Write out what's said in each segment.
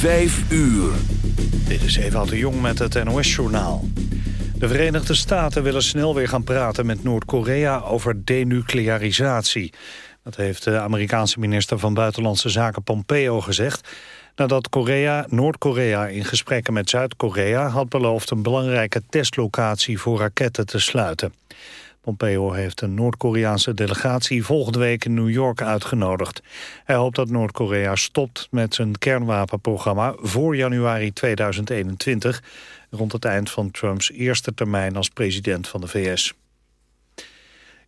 5 uur. Dit is Eva de Jong met het NOS-journaal. De Verenigde Staten willen snel weer gaan praten met Noord-Korea over denuclearisatie. Dat heeft de Amerikaanse minister van Buitenlandse Zaken Pompeo gezegd... nadat Korea, Noord-Korea in gesprekken met Zuid-Korea had beloofd... een belangrijke testlocatie voor raketten te sluiten. Pompeo heeft een Noord-Koreaanse delegatie volgende week in New York uitgenodigd. Hij hoopt dat Noord-Korea stopt met zijn kernwapenprogramma voor januari 2021, rond het eind van Trumps eerste termijn als president van de VS.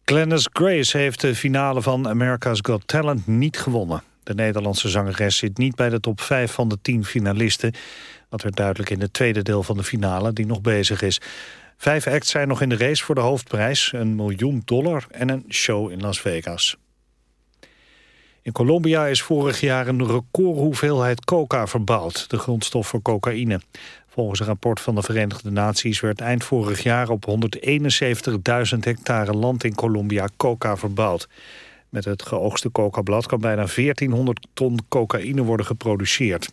Glennis Grace heeft de finale van America's Got Talent niet gewonnen. De Nederlandse zangeres zit niet bij de top 5 van de 10 finalisten. Dat werd duidelijk in het tweede deel van de finale die nog bezig is. Vijf acts zijn nog in de race voor de hoofdprijs, een miljoen dollar en een show in Las Vegas. In Colombia is vorig jaar een recordhoeveelheid coca verbouwd, de grondstof voor cocaïne. Volgens een rapport van de Verenigde Naties werd eind vorig jaar op 171.000 hectare land in Colombia coca verbouwd. Met het geoogste coca-blad kan bijna 1400 ton cocaïne worden geproduceerd.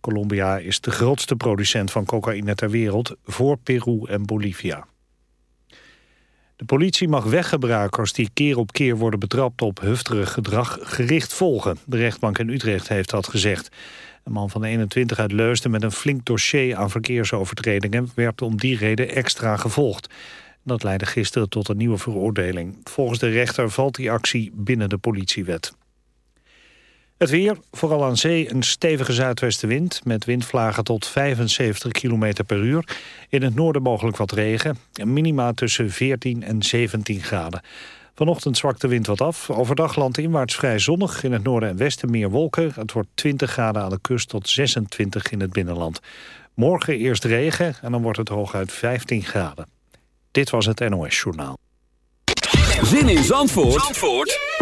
Colombia is de grootste producent van cocaïne ter wereld... voor Peru en Bolivia. De politie mag weggebruikers die keer op keer worden betrapt op hufterig gedrag gericht volgen. De rechtbank in Utrecht heeft dat gezegd. Een man van 21 uit Leusden met een flink dossier aan verkeersovertredingen werd om die reden extra gevolgd. Dat leidde gisteren tot een nieuwe veroordeling. Volgens de rechter valt die actie binnen de politiewet. Het weer, vooral aan zee een stevige zuidwestenwind... met windvlagen tot 75 km per uur. In het noorden mogelijk wat regen. Minima tussen 14 en 17 graden. Vanochtend zwakt de wind wat af. Overdag landinwaarts vrij zonnig. In het noorden en westen meer wolken. Het wordt 20 graden aan de kust tot 26 in het binnenland. Morgen eerst regen en dan wordt het hooguit 15 graden. Dit was het NOS Journaal. Zin in Zandvoort, Zandvoort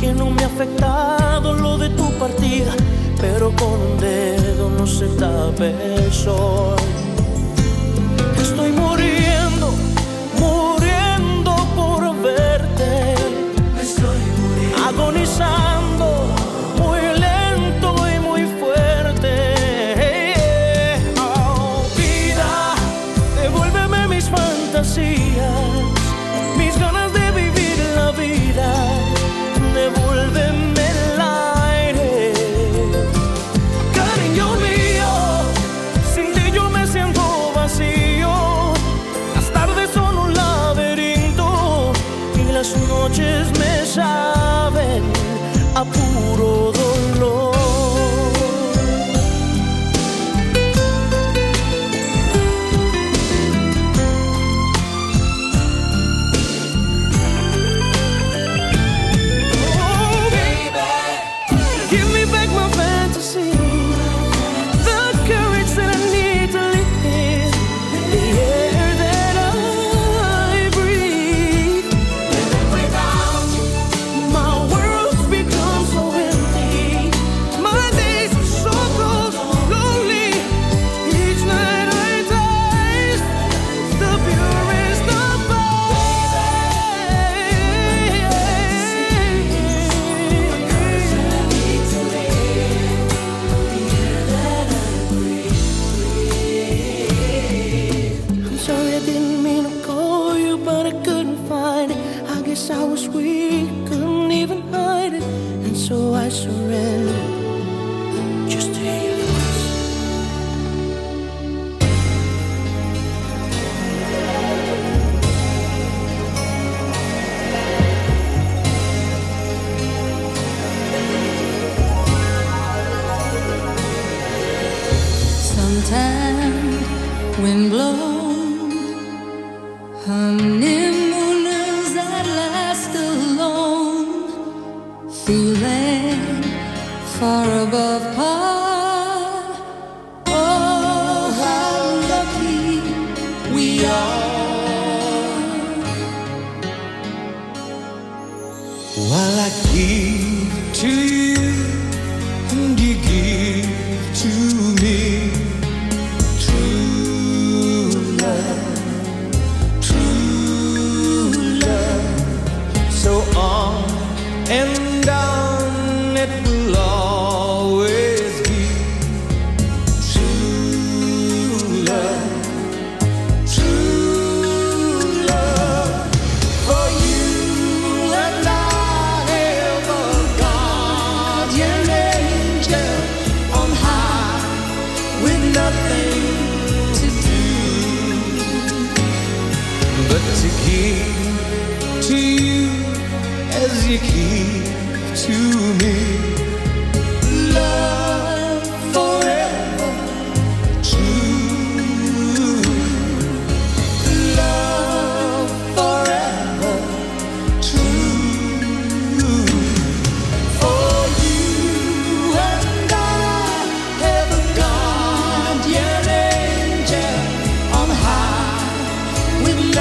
que no me ha afectado lo de tu partida, pero con un dedo no se tape el sol.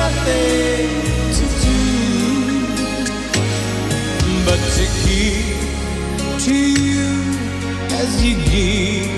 nothing to do but to give to you as you give.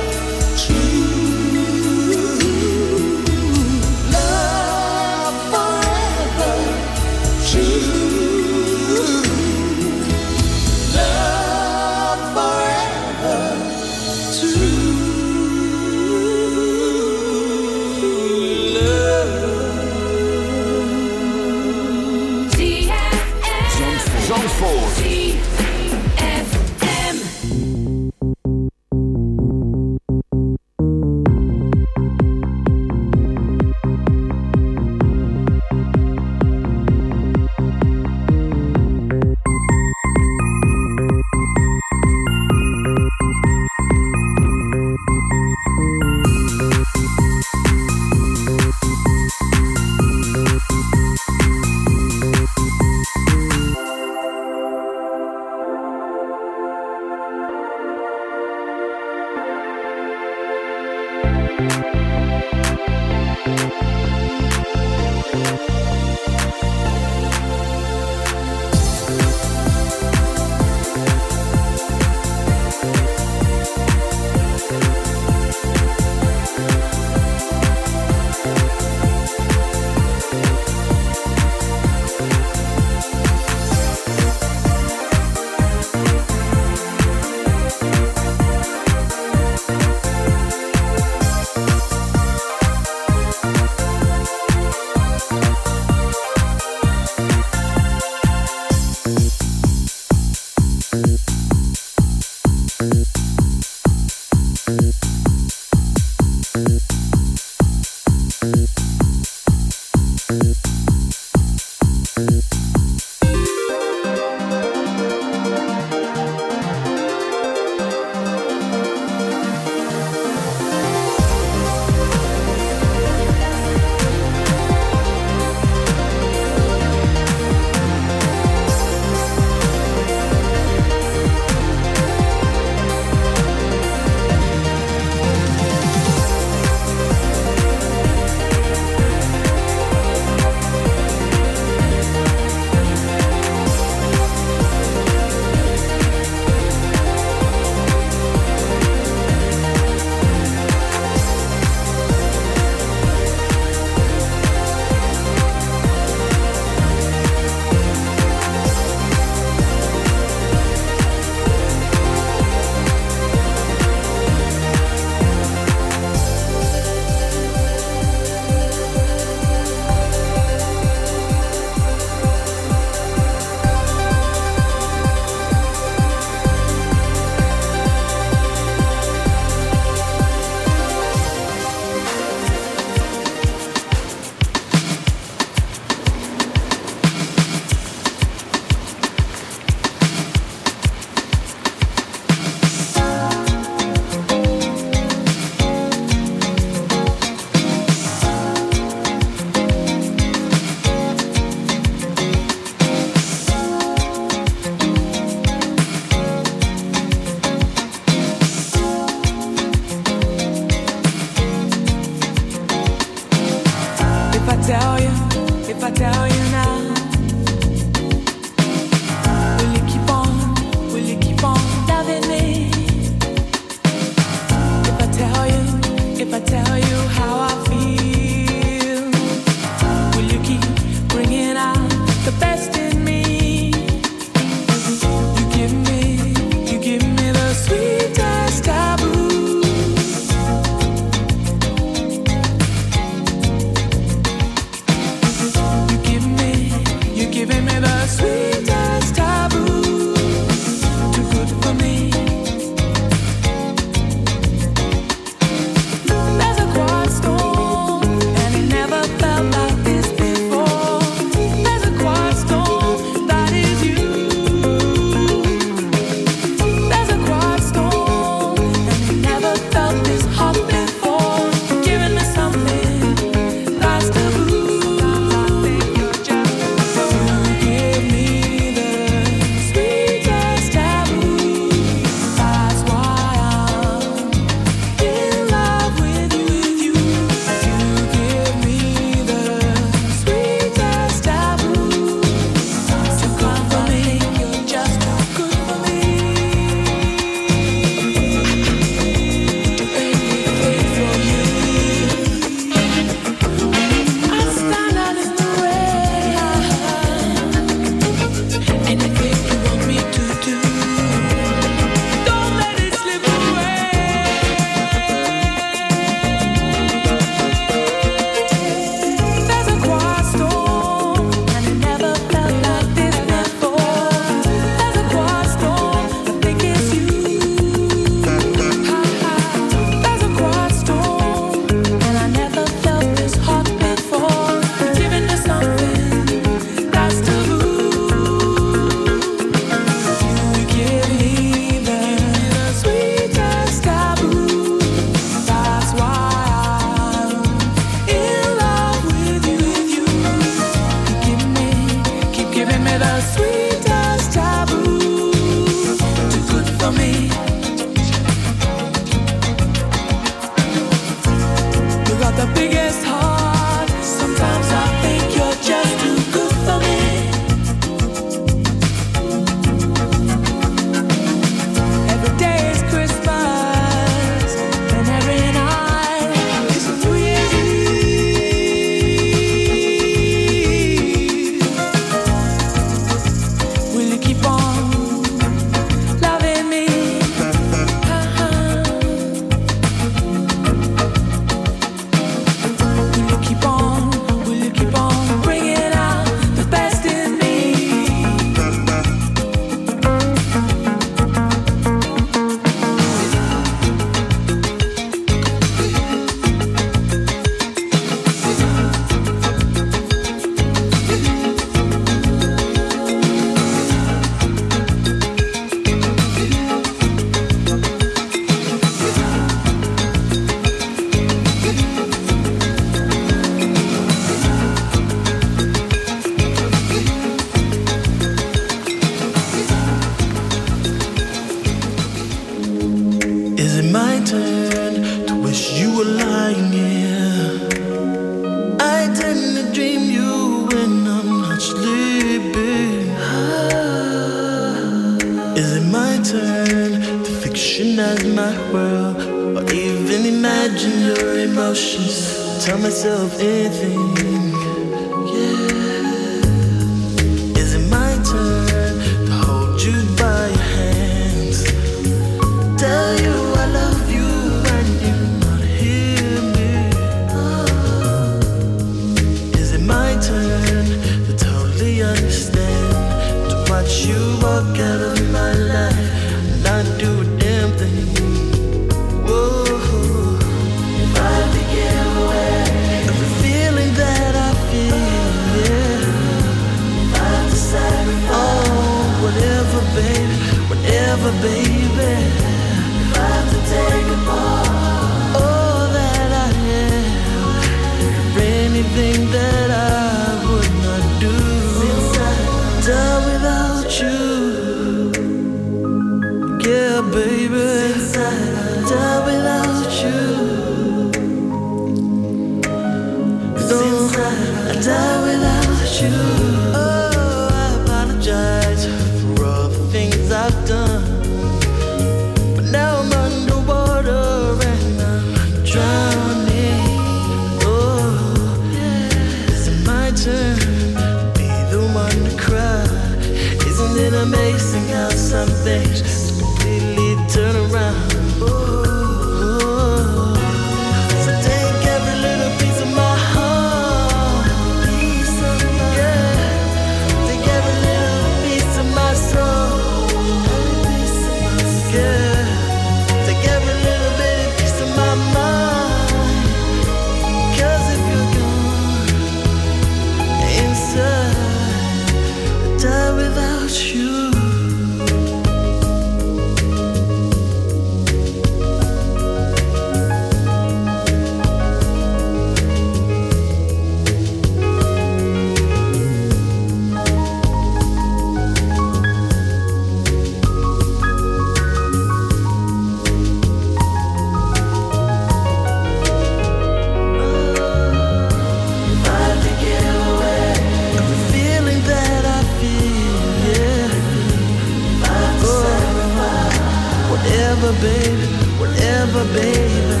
whatever, baby, whatever, baby.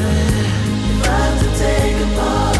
If I have to take a part.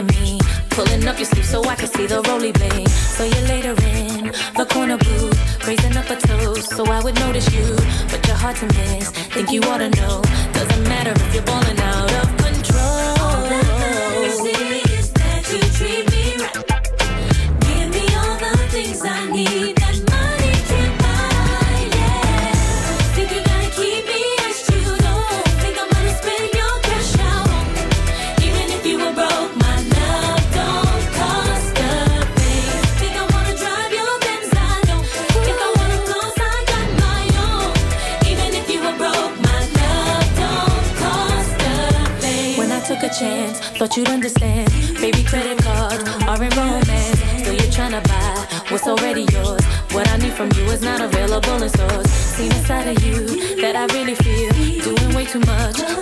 me. Pulling up your sleeve so I can see the roly blade. So you're later in the corner booth, raising up a toast so I would notice you. But you're hard to miss, think you ought to know. Doesn't matter if you're balling already yours. What I need from you is not available in stores. Seen inside of you that I really feel. Doing way too much.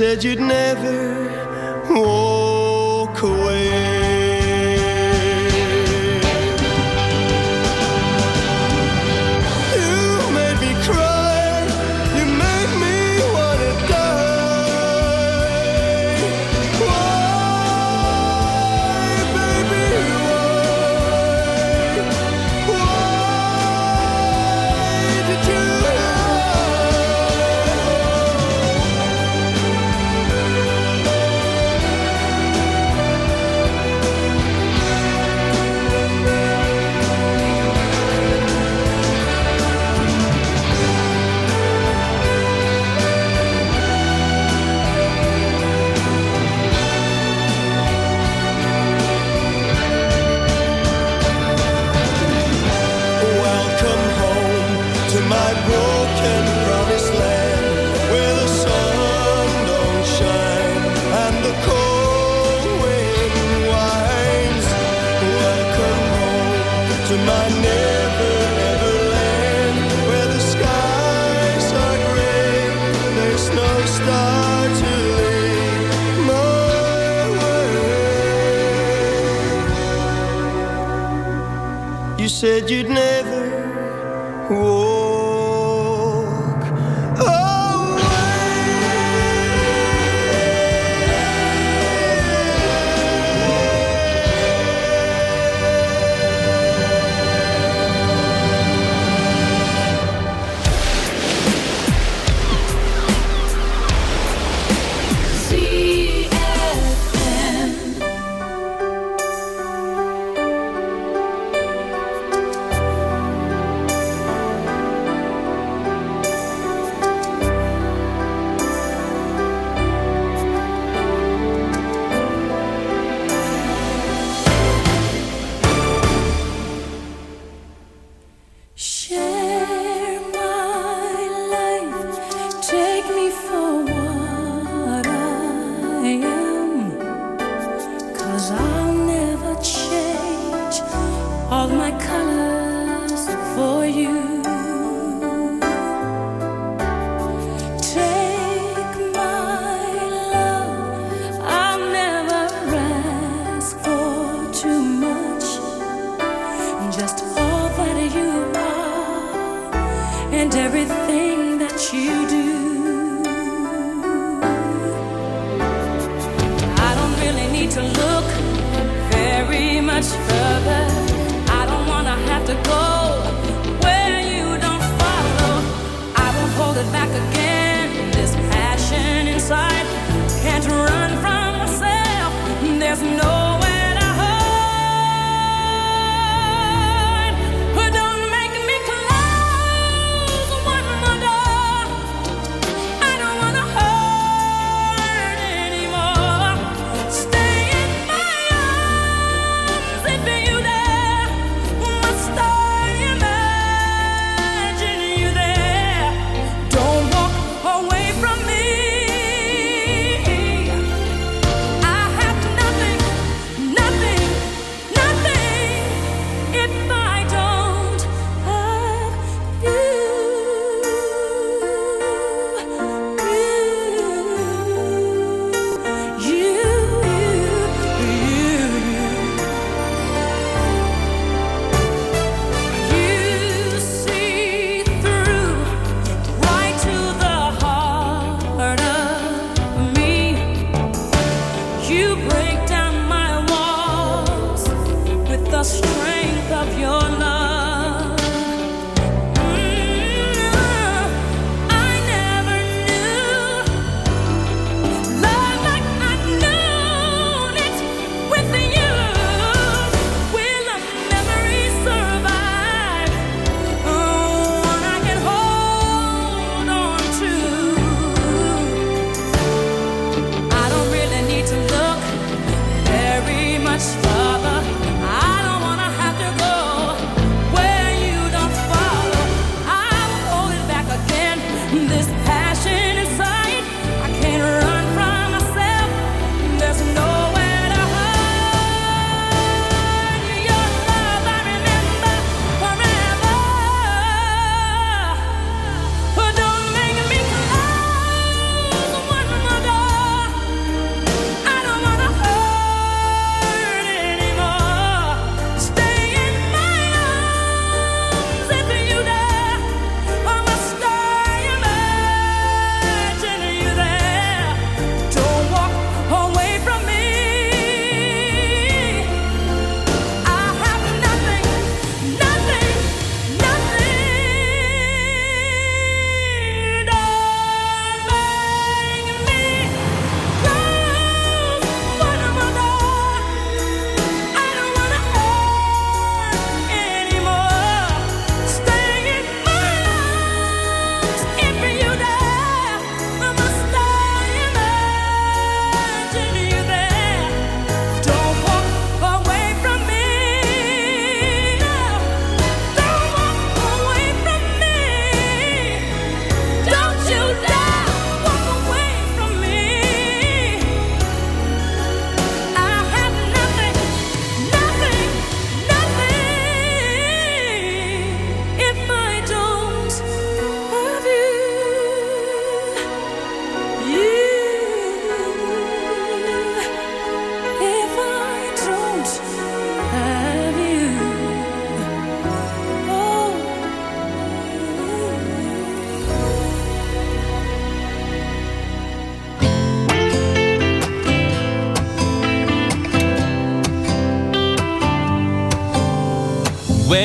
said you'd never You said you'd never. Whoa.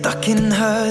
stuck in her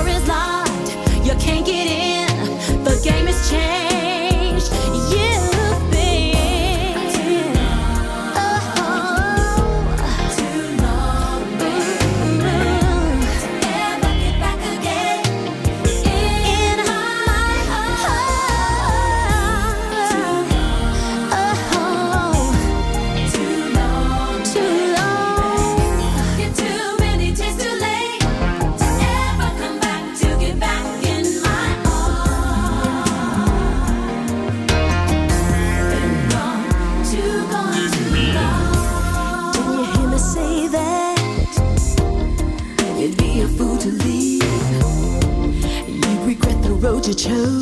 chose.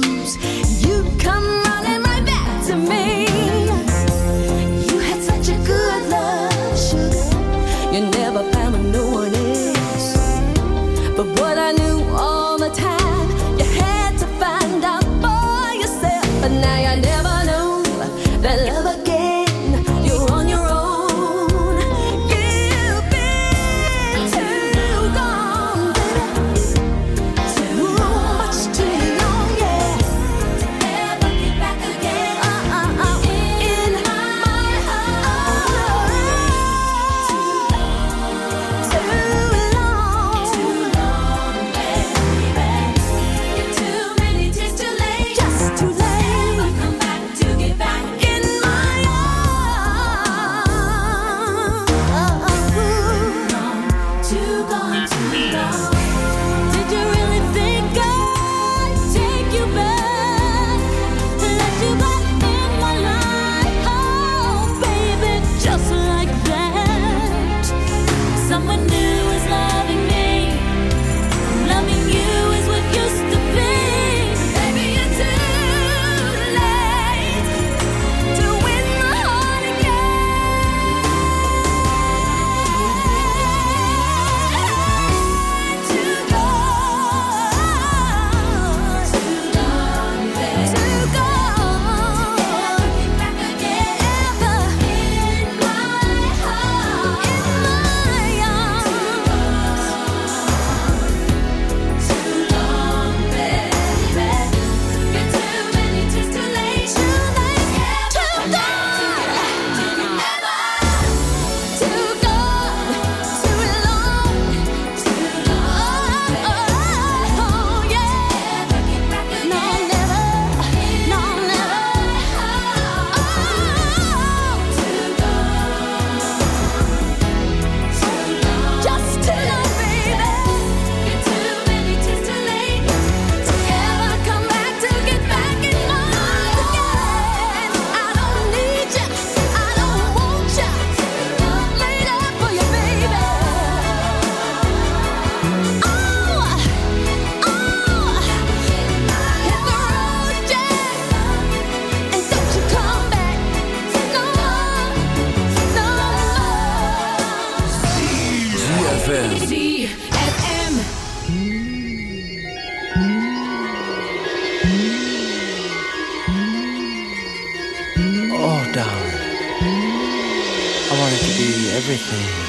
Everything